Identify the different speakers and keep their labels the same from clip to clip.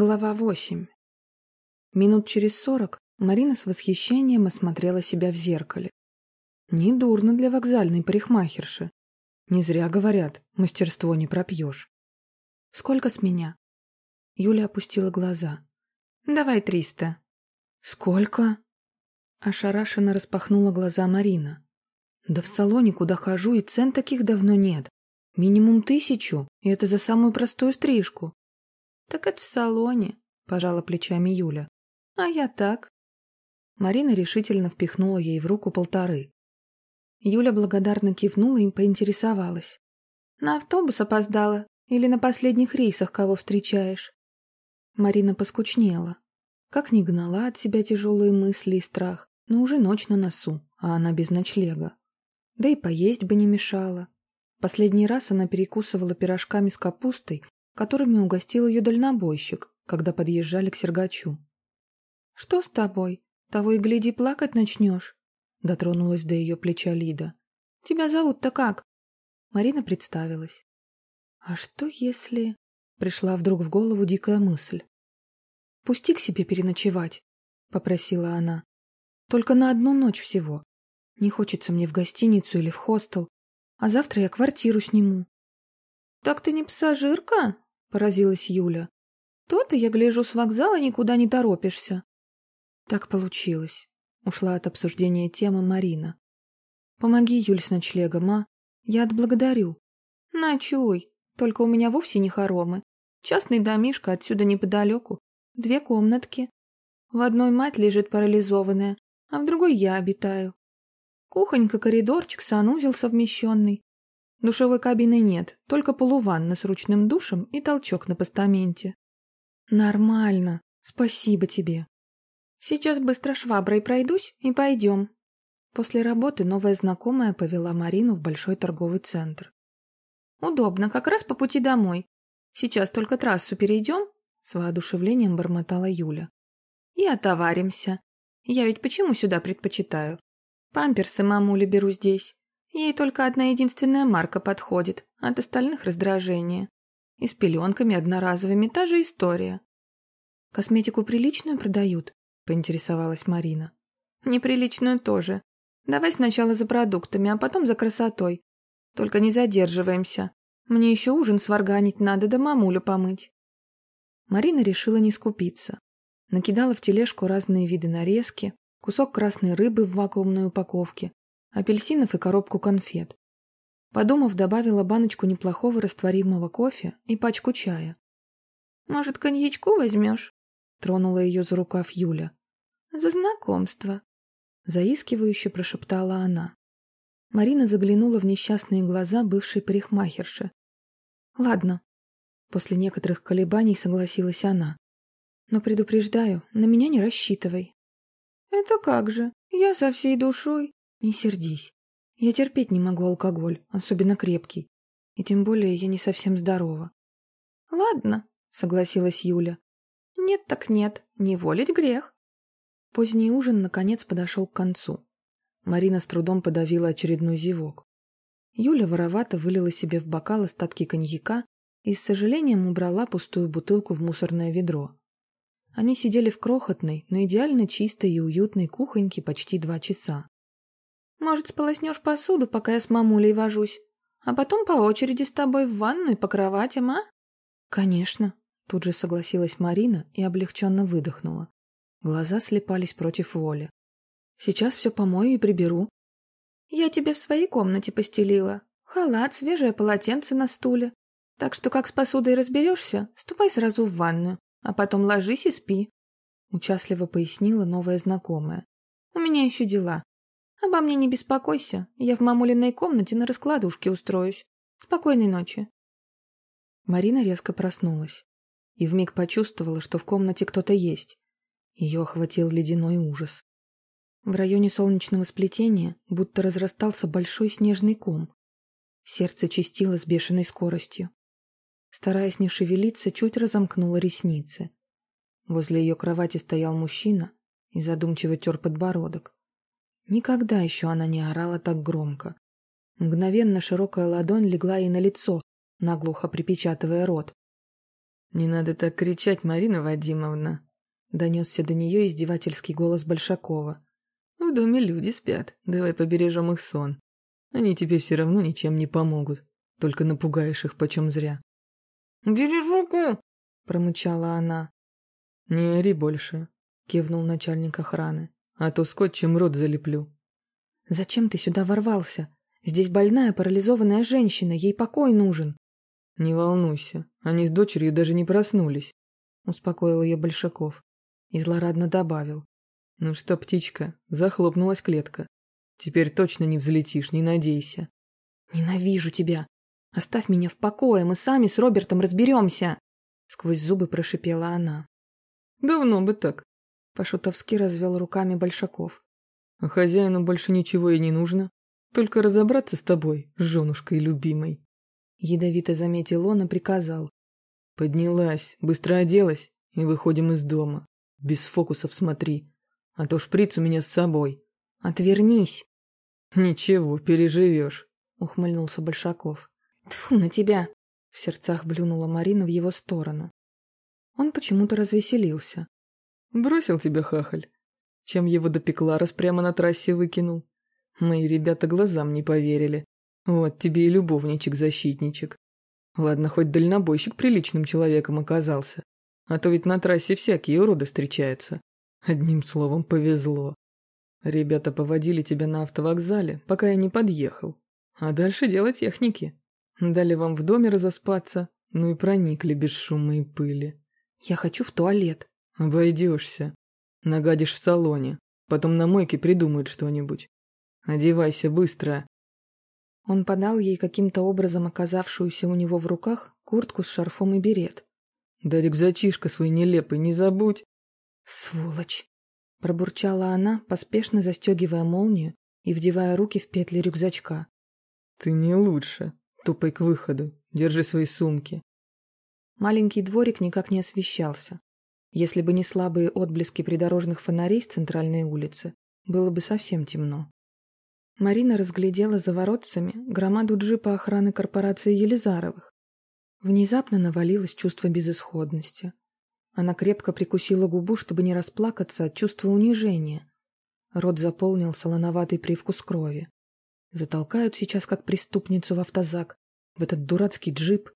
Speaker 1: Глава 8. Минут через сорок Марина с восхищением осмотрела себя в зеркале. Недурно для вокзальной парикмахерши. Не зря говорят, мастерство не пропьешь. Сколько с меня? Юля опустила глаза. Давай триста. Сколько? Ошарашенно распахнула глаза Марина. Да в салоне, куда хожу, и цен таких давно нет. Минимум тысячу, и это за самую простую стрижку. «Так это в салоне», — пожала плечами Юля. «А я так». Марина решительно впихнула ей в руку полторы. Юля благодарно кивнула и поинтересовалась. «На автобус опоздала? Или на последних рейсах кого встречаешь?» Марина поскучнела. Как ни гнала от себя тяжелые мысли и страх, но уже ночь на носу, а она без ночлега. Да и поесть бы не мешало. Последний раз она перекусывала пирожками с капустой которыми угостил ее дальнобойщик, когда подъезжали к Сергачу. «Что с тобой? Того и гляди, плакать начнешь», — дотронулась до ее плеча Лида. «Тебя зовут-то как?» Марина представилась. «А что если...» — пришла вдруг в голову дикая мысль. «Пусти к себе переночевать», — попросила она. «Только на одну ночь всего. Не хочется мне в гостиницу или в хостел, а завтра я квартиру сниму». «Так ты не пассажирка?» — поразилась Юля. «То-то, я гляжу, с вокзала никуда не торопишься». Так получилось. Ушла от обсуждения темы Марина. «Помоги, Юль, с ночлегом, а? Я отблагодарю». «Ночуй. Только у меня вовсе не хоромы. Частный домишко отсюда неподалеку. Две комнатки. В одной мать лежит парализованная, а в другой я обитаю. Кухонька, коридорчик, санузел совмещенный. Душевой кабины нет, только полуванна с ручным душем и толчок на постаменте. Нормально. Спасибо тебе. Сейчас быстро шваброй пройдусь и пойдем. После работы новая знакомая повела Марину в большой торговый центр. Удобно, как раз по пути домой. Сейчас только трассу перейдем, с воодушевлением бормотала Юля. И отоваримся. Я ведь почему сюда предпочитаю? Памперсы мамуле беру здесь. Ей только одна единственная марка подходит, от остальных раздражение. И с пеленками одноразовыми та же история. «Косметику приличную продают?» — поинтересовалась Марина. «Неприличную тоже. Давай сначала за продуктами, а потом за красотой. Только не задерживаемся. Мне еще ужин сварганить надо, да мамулю помыть». Марина решила не скупиться. Накидала в тележку разные виды нарезки, кусок красной рыбы в вакуумной упаковке, апельсинов и коробку конфет. Подумав, добавила баночку неплохого растворимого кофе и пачку чая. «Может, коньячку возьмешь?» — тронула ее за рукав Юля. «За знакомство», — заискивающе прошептала она. Марина заглянула в несчастные глаза бывшей парикмахерши. «Ладно», — после некоторых колебаний согласилась она. «Но предупреждаю, на меня не рассчитывай». «Это как же? Я со всей душой», не сердись. Я терпеть не могу алкоголь, особенно крепкий. И тем более я не совсем здорова. Ладно, согласилась Юля. Нет так нет, не волить грех. Поздний ужин наконец подошел к концу. Марина с трудом подавила очередной зевок. Юля воровато вылила себе в бокал остатки коньяка и с сожалением убрала пустую бутылку в мусорное ведро. Они сидели в крохотной, но идеально чистой и уютной кухоньке почти два часа. Может, сполоснешь посуду, пока я с мамулей вожусь, а потом по очереди с тобой в ванну и по кроватям, а? Конечно, тут же согласилась Марина и облегченно выдохнула. Глаза слепались против воли. Сейчас все помою и приберу. Я тебе в своей комнате постелила. Халат, свежее полотенце на стуле. Так что как с посудой разберешься, ступай сразу в ванную, а потом ложись и спи. Участливо пояснила новая знакомая. У меня еще дела. Обо мне не беспокойся, я в мамулиной комнате на раскладушке устроюсь. Спокойной ночи. Марина резко проснулась и вмиг почувствовала, что в комнате кто-то есть. Ее охватил ледяной ужас. В районе солнечного сплетения будто разрастался большой снежный ком. Сердце чистило с бешеной скоростью. Стараясь не шевелиться, чуть разомкнула ресницы. Возле ее кровати стоял мужчина и задумчиво тер подбородок. Никогда еще она не орала так громко. Мгновенно широкая ладонь легла ей на лицо, наглухо припечатывая рот. Не надо так кричать, Марина Вадимовна!» Донесся до нее издевательский голос Большакова. «В доме люди спят, давай побережем их сон. Они тебе все равно ничем не помогут, только напугаешь их почем зря».
Speaker 2: «Бери руку!»
Speaker 1: — промычала она. «Не ори больше», — кивнул начальник охраны, «а то скотчем рот залеплю». «Зачем ты сюда ворвался? Здесь больная парализованная женщина, ей покой нужен». «Не волнуйся, они с дочерью даже не проснулись», — успокоил ее Большаков и злорадно добавил. «Ну что, птичка, захлопнулась клетка. Теперь точно не взлетишь, не надейся». «Ненавижу тебя! Оставь меня в покое, мы сами с Робертом разберемся!» Сквозь зубы прошипела она. «Давно бы так», — по-шутовски развел руками Большаков. «А хозяину больше ничего и не нужно. Только разобраться с тобой, женушкой любимой». Ядовито заметил он и приказал. «Поднялась, быстро оделась и выходим из дома. Без фокусов смотри, а то шприц у меня с собой. Отвернись. Ничего, переживешь, ухмыльнулся Большаков. Тьфу на тебя! В сердцах блюнула Марина в его сторону. Он почему-то развеселился. Бросил тебя хахаль. Чем его допекла, раз прямо на трассе выкинул. Мои ребята глазам не поверили. Вот тебе и любовничек-защитничек. Ладно, хоть дальнобойщик приличным человеком оказался. А то ведь на трассе всякие уроды встречаются. Одним словом, повезло. Ребята поводили тебя на автовокзале, пока я не подъехал. А дальше дело техники. Дали вам в доме разоспаться, ну и проникли без шума и пыли. Я хочу в туалет. Обойдешься. Нагадишь в салоне. Потом на мойке придумают что-нибудь. Одевайся быстро. Он подал ей каким-то образом оказавшуюся у него в руках куртку с шарфом и берет. Да рюкзачишка свой нелепый не забудь. Сволочь! Пробурчала она, поспешно застегивая молнию и вдевая руки в петли рюкзачка. Ты не лучше. Тупой к выходу. Держи свои сумки. Маленький дворик никак не освещался. Если бы не слабые отблески придорожных фонарей с центральной улицы, было бы совсем темно. Марина разглядела за воротцами громаду джипа охраны корпорации Елизаровых, Внезапно навалилось чувство безысходности. Она крепко прикусила губу, чтобы не расплакаться от чувства унижения. Рот заполнил солоноватый привкус крови. Затолкают сейчас как преступницу в автозак, в этот дурацкий джип.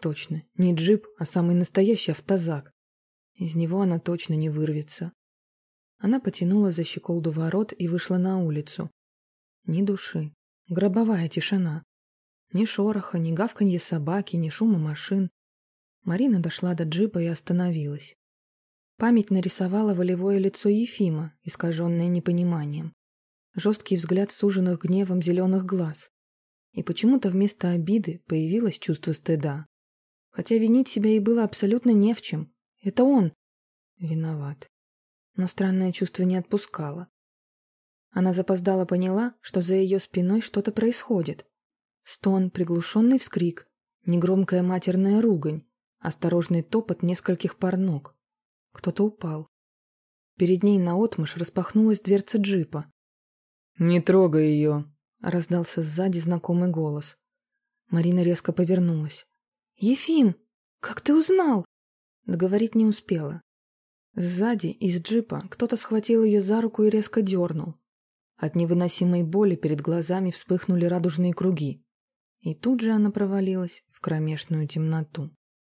Speaker 1: Точно, не джип, а самый настоящий автозак. Из него она точно не вырвется. Она потянула за щеколду ворот и вышла на улицу. Ни души. Гробовая тишина. Ни шороха, ни гавканье собаки, ни шума машин. Марина дошла до джипа и остановилась. Память нарисовала волевое лицо Ефима, искаженное непониманием. Жесткий взгляд суженных гневом зеленых глаз. И почему-то вместо обиды появилось чувство стыда. Хотя винить себя и было абсолютно не в чем. Это он виноват. Но странное чувство не отпускало. Она запоздала поняла, что за ее спиной что-то происходит. Стон, приглушенный вскрик, негромкая матерная ругань, осторожный топот нескольких пар ног. Кто-то упал. Перед ней наотмашь распахнулась дверца джипа. «Не трогай ее!» — раздался сзади знакомый голос. Марина резко повернулась. «Ефим, как ты узнал?» Договорить не успела. Сзади, из джипа, кто-то схватил ее за руку и резко дернул. От невыносимой боли перед глазами вспыхнули радужные круги. И тут же она провалилась в кромешную темноту.